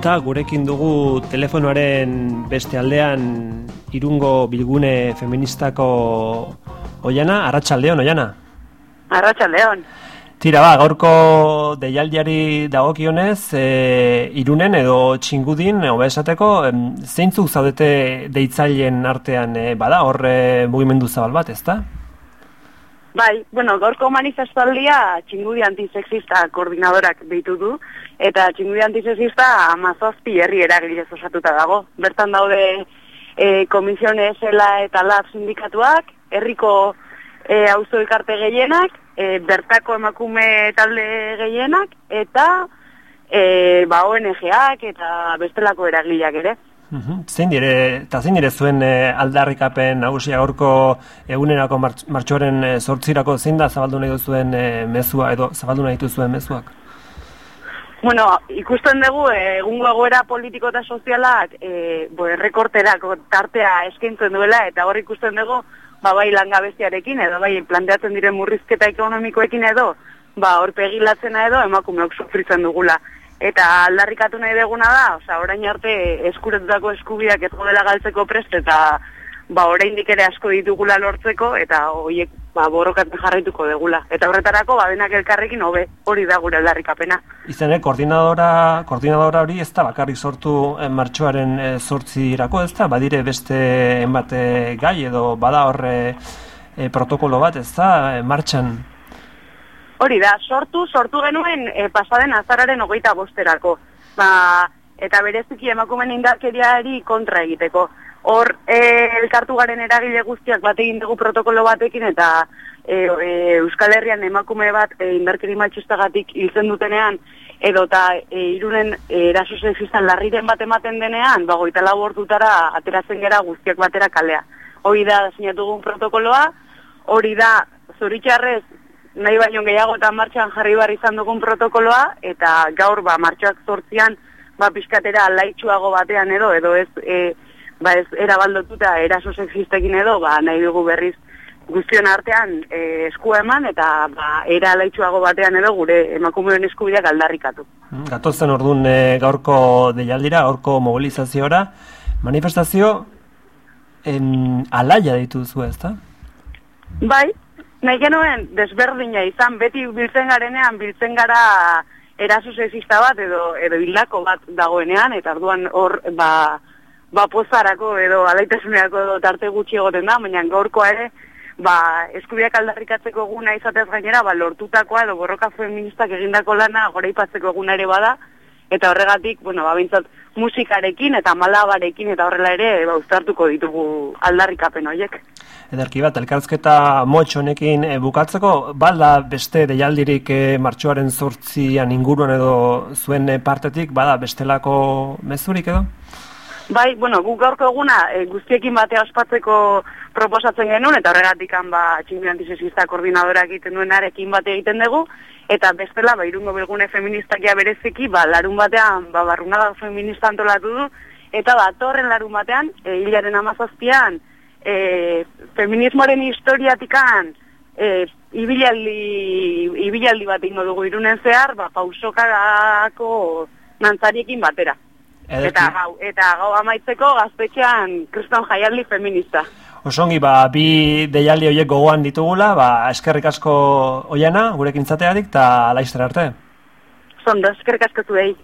buelta gurekin dugu telefonoaren beste aldean irungo bilgune feministako oiana, Arratxaldeon, oiana? Arratxaldeon. Tira ba, gaurko deialdiari dagokionez, e, irunen edo txingudin, hobe esateko, zeintzuk zaudete deitzaileen artean e, bada, horre mugimendu zabal bat, ezta? Bai, bueno, gorko manifestaldia txingudi antisexista koordinadorak deitu du, eta txingudi antisexista amazazpi herri eragilez osatuta dago. Bertan daude e, komisione esela eta lab sindikatuak, herriko e, auzo elkarte gehienak, e, bertako emakume talde gehienak, eta e, ba ONG-ak eta bestelako eragileak ere. Zein dire, eta zein dire zuen e, aldarrikapen nagusia gaurko egunerako martxoaren e, sortzirako zein da zabaldu nahi duzuen e, mezua edo zabaldu nahi duzuen mezuak? Bueno, ikusten dugu egungo egoera politiko eta sozialak e, bo, errekorterako tartea eskaintzen duela eta hor ikusten dugu ba, bai langabestiarekin edo bai planteatzen diren murrizketa ekonomikoekin edo ba, hor pegilatzena edo emakumeok sufritzen dugula. Eta aldarrikatu nahi deguna da, oza, orain arte eskuretutako eskubiak ez dela galtzeko prest, eta ba, orain ere asko ditugula lortzeko, eta horiek ba, borrokatzen jarraituko degula. Eta horretarako, ba, denak elkarrekin hobe hori da gure aldarrikapena. Izan, eh, koordinadora, koordinadora hori ez da bakarrik sortu eh, martxoaren eh, sortzi irako, ez da, badire beste enbate gai edo bada horre eh, protokolo bat, ez da, eh, martxan Hori da, sortu, sortu genuen e, pasaden azararen ogeita bosterako. Ba, eta bereziki emakumen indarkeriari kontra egiteko. Hor, e, elkartu garen eragile guztiak bat egin dugu protokolo batekin eta e, e, Euskal Herrian emakume bat e, indarkeri matxustagatik hiltzen dutenean edo eta e, irunen eraso sexistan larriren bat ematen denean, ba, goita lau ateratzen gera guztiak batera kalea. Hori da, sinatu protokoloa, hori da, zoritxarrez, nahi baino gehiago eta martxan jarri bar izan dugun protokoloa, eta gaur ba, martxoak zortzian ba, pixkatera laitxuago batean edo, edo ez, e, ba, ez erabaldotuta eraso sexistekin edo, ba, nahi dugu berriz guztion artean e, esku eman eta ba, era laitxuago batean edo gure emakumeen eskubideak aldarrikatu. Mm, gatozen orduan e, gaurko deialdira, gaurko mobilizaziora, manifestazio en, alaia dituzu ez da? Bai, Nahi genuen desberdina izan, beti biltzen garenean, biltzen gara eraso sexista bat edo edo hildako bat dagoenean, eta orduan hor, ba, ba pozarako edo alaitasuneako edo tarte gutxi egoten da, baina gaurkoa ere, ba, eskubiak aldarrikatzeko guna izatez gainera, ba, lortutakoa edo borroka feministak egindako lana gora ipatzeko guna ere bada, eta horregatik, bueno, ba, bintzat, musikarekin eta malabarekin eta horrela ere, ba, ustartuko ditugu aldarrikapen horiek ederki bat, elkarzketa motxo honekin e, bukatzeko, balda beste deialdirik e, martxoaren zortzian inguruan edo zuen e, partetik, bada bestelako mezurik edo? Bai, bueno, guk gaurko eguna e, guztiekin batea ospatzeko proposatzen genuen, eta horregatik ba, txingin antisesista koordinadorak egiten duen arekin bate egiten dugu, eta bestela, ba, irungo bilgune feministakia bereziki, ba, larun batean, ba, barrunaga feminista antolatu du, eta ba, torren larun batean, e, hilaren amazazpian, e, feminismoaren historiatikan e, ibilaldi, ibilaldi bat ingo dugu irunen zehar, ba, pausokako nantzariekin batera. Eta gau, eta gau amaitzeko gaztetxean kriston jaialdi feminista. Osongi, ba, bi deialdi horiek gogoan ditugula, ba, eskerrik asko oiana, gurekin zateadik, eta laizter arte. Zondo, eskerrik asko zuei.